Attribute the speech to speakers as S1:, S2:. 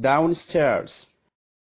S1: downstairs.